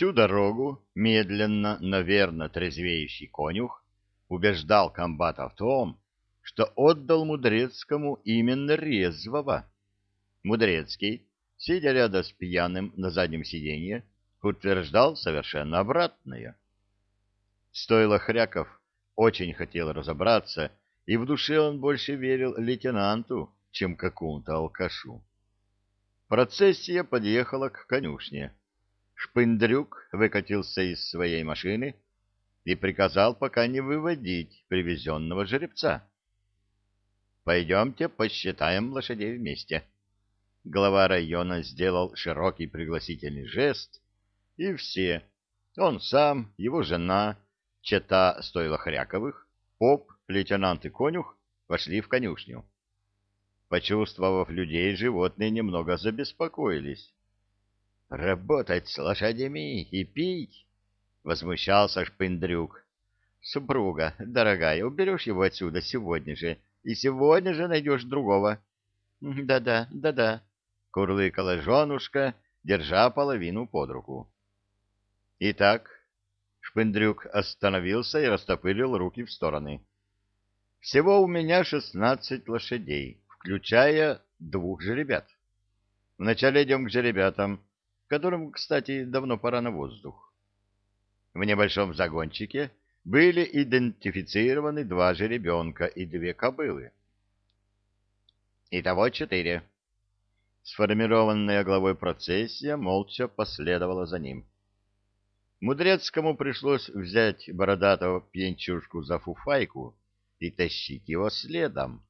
Всю дорогу медленно, но верно трезвеющий конюх убеждал комбата в том, что отдал Мудрецкому именно резвого. Мудрецкий, сидя рядом с пьяным на заднем сиденье, утверждал совершенно обратное. Стоило Хряков очень хотел разобраться, и в душе он больше верил лейтенанту, чем какому-то алкашу. Процессия подъехала к конюшне. Шпындрюк выкатился из своей машины и приказал пока не выводить привезенного жеребца. «Пойдемте посчитаем лошадей вместе». Глава района сделал широкий пригласительный жест, и все, он сам, его жена, чета стойла Хряковых, поп, лейтенант и конюх, вошли в конюшню. Почувствовав людей, животные немного забеспокоились. «Работать с лошадями и пить?» — возмущался Шпындрюк. «Супруга, дорогая, уберешь его отсюда сегодня же, и сегодня же найдешь другого». «Да-да, да-да», — курлыкала женушка, держа половину под руку. «Итак, Шпындрюк остановился и растопырил руки в стороны. «Всего у меня шестнадцать лошадей, включая двух жеребят. Вначале идем к жеребятам, которым, кстати, давно пора на воздух. В небольшом загончике были идентифицированы два жеребенка и две кобылы. Итого четыре. Сформированная главой процессия молча последовала за ним. Мудрецкому пришлось взять бородатого пьянчушку за фуфайку и тащить его следом.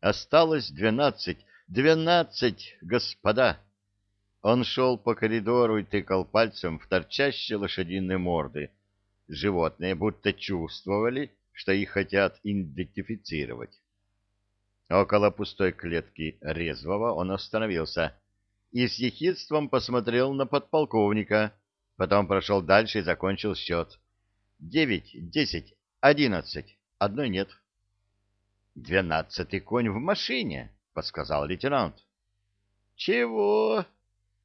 Осталось двенадцать, двенадцать, господа! Он шел по коридору и тыкал пальцем в торчащие лошадиные морды. Животные будто чувствовали, что их хотят идентифицировать. Около пустой клетки резвого он остановился и с ехидством посмотрел на подполковника, Потом прошел дальше и закончил счет. Девять, десять, одиннадцать. Одной нет. «Двенадцатый конь в машине», — подсказал лейтенант. «Чего?» —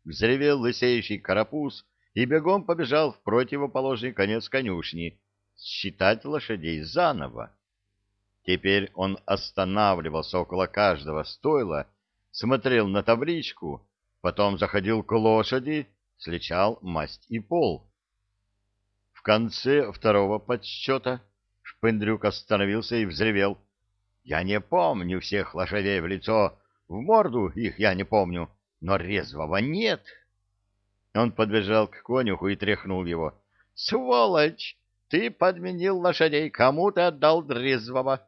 взревел лысеющий карапуз и бегом побежал в противоположный конец конюшни считать лошадей заново. Теперь он останавливался около каждого стойла, смотрел на табличку, потом заходил к лошади сличал масть и пол. В конце второго подсчета Шпындрюк остановился и взревел. «Я не помню всех лошадей в лицо, в морду их я не помню, но резвого нет». Он подбежал к конюху и тряхнул его. «Сволочь! Ты подменил лошадей, кому ты отдал резвого?»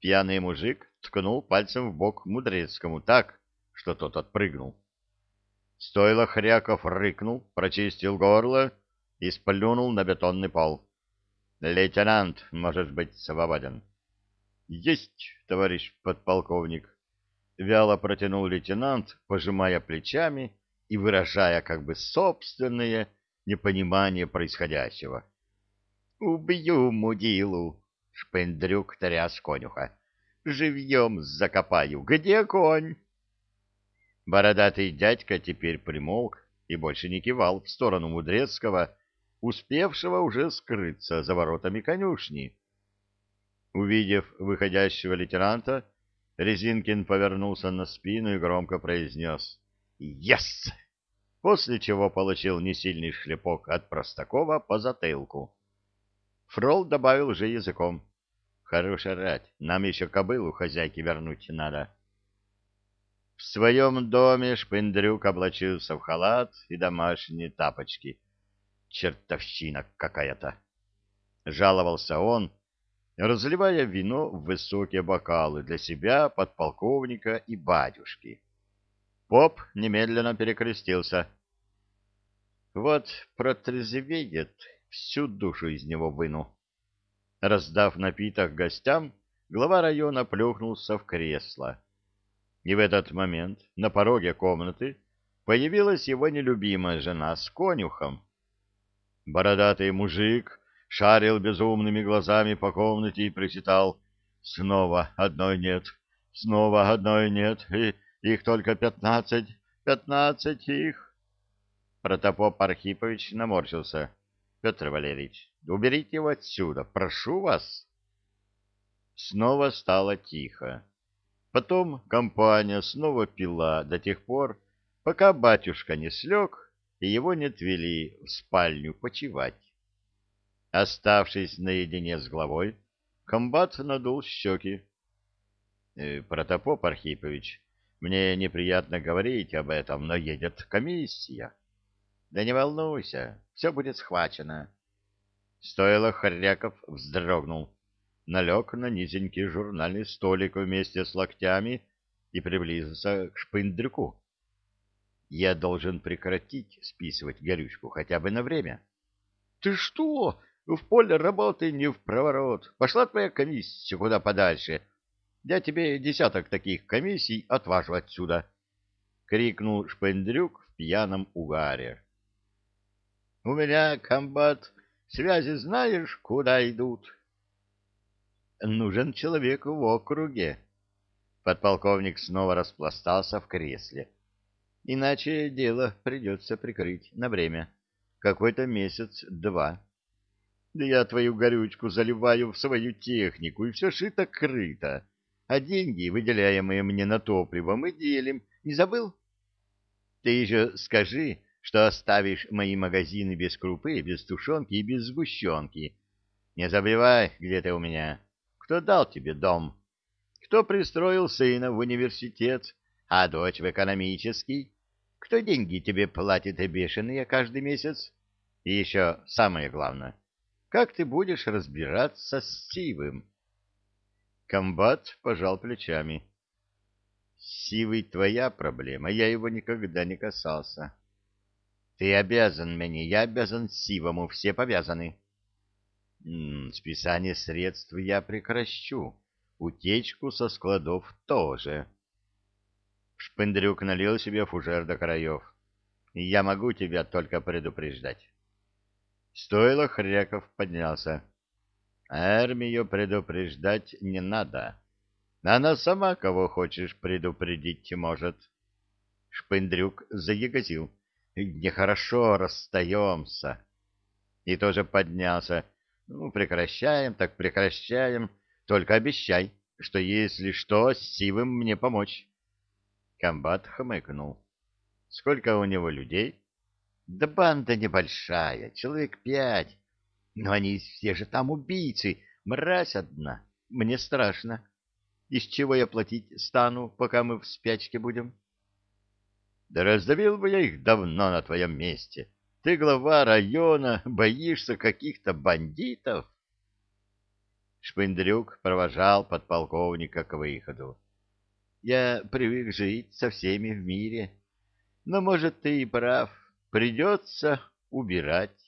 Пьяный мужик ткнул пальцем в бок Мудрецкому так, что тот отпрыгнул. Стойло Хряков рыкнул, прочистил горло и сплюнул на бетонный пол. «Лейтенант может быть свободен». «Есть, товарищ подполковник!» Вяло протянул лейтенант, пожимая плечами и выражая как бы собственное непонимание происходящего. «Убью мудилу!» — шпендрюк тряс конюха. «Живьем закопаю! Где конь?» Бородатый дядька теперь примолк и больше не кивал в сторону Мудрецкого, успевшего уже скрыться за воротами конюшни. Увидев выходящего лейтенанта, Резинкин повернулся на спину и громко произнес «Yes!», после чего получил несильный шлепок от Простакова по затылку. Фрол добавил уже языком «Хорош орать, нам еще кобылу хозяйке вернуть надо». В своем доме Шпындрюк облачился в халат и домашние тапочки. Чертовщина какая-то! Жаловался он, разливая вино в высокие бокалы для себя, подполковника и батюшки. Поп немедленно перекрестился. Вот протрезвеет, всю душу из него выну. Раздав напиток гостям, глава района плюхнулся в кресло и в этот момент на пороге комнаты появилась его нелюбимая жена с конюхом. Бородатый мужик шарил безумными глазами по комнате и причитал «Снова одной нет, снова одной нет, и их только пятнадцать, пятнадцать их». Протопоп Архипович наморщился. — Петр Валерьевич, уберите его отсюда, прошу вас. Снова стало тихо. Потом компания снова пила до тех пор, пока батюшка не слег и его не отвели в спальню почевать. Оставшись наедине с главой, комбат надул щеки. «Э, — Протопоп Архипович, мне неприятно говорить об этом, но едет комиссия. — Да не волнуйся, все будет схвачено. Стоило Хоряков вздрогнул налег на низенький журнальный столик вместе с локтями и приблизился к шпындрюку. Я должен прекратить списывать горючку хотя бы на время. — Ты что? В поле работы не в проворот. Пошла твоя комиссия куда подальше. Я тебе десяток таких комиссий отважу отсюда. — крикнул Шпендрюк в пьяном угаре. — У меня, комбат, связи знаешь, куда идут? — нужен человек в округе. Подполковник снова распластался в кресле. Иначе дело придется прикрыть на время. Какой-то месяц-два. Да я твою горючку заливаю в свою технику, и все шито-крыто. А деньги, выделяемые мне на топливо, мы делим. Не забыл? Ты еще скажи, что оставишь мои магазины без крупы, без тушенки и без сгущенки. Не забывай, где ты у меня. Кто дал тебе дом? Кто пристроил сына в университет, а дочь в экономический? Кто деньги тебе платит бешеные каждый месяц? И еще самое главное, как ты будешь разбираться с Сивым? Комбат пожал плечами. Сивый твоя проблема, я его никогда не касался. Ты обязан мне, я обязан Сивому, все повязаны. Списание средств я прекращу. Утечку со складов тоже. Шпендрюк налил себе фужер до краев. Я могу тебя только предупреждать. Стоило, Хряков поднялся. Армию предупреждать не надо. Она сама кого хочешь предупредить может. Шпендрюк заягозил. Нехорошо расстаемся. И тоже поднялся. Ну, прекращаем, так прекращаем. Только обещай, что если что, с Сивым мне помочь. Комбат хмыкнул. Сколько у него людей? Да банда небольшая, человек пять. Но они все же там убийцы, мразь одна. Мне страшно. Из чего я платить стану, пока мы в спячке будем? Да раздавил бы я их давно на твоем месте. Ты глава района, боишься каких-то бандитов? Шпындрюк провожал подполковника к выходу. Я привык жить со всеми в мире. Но, может, ты и прав. Придется убирать.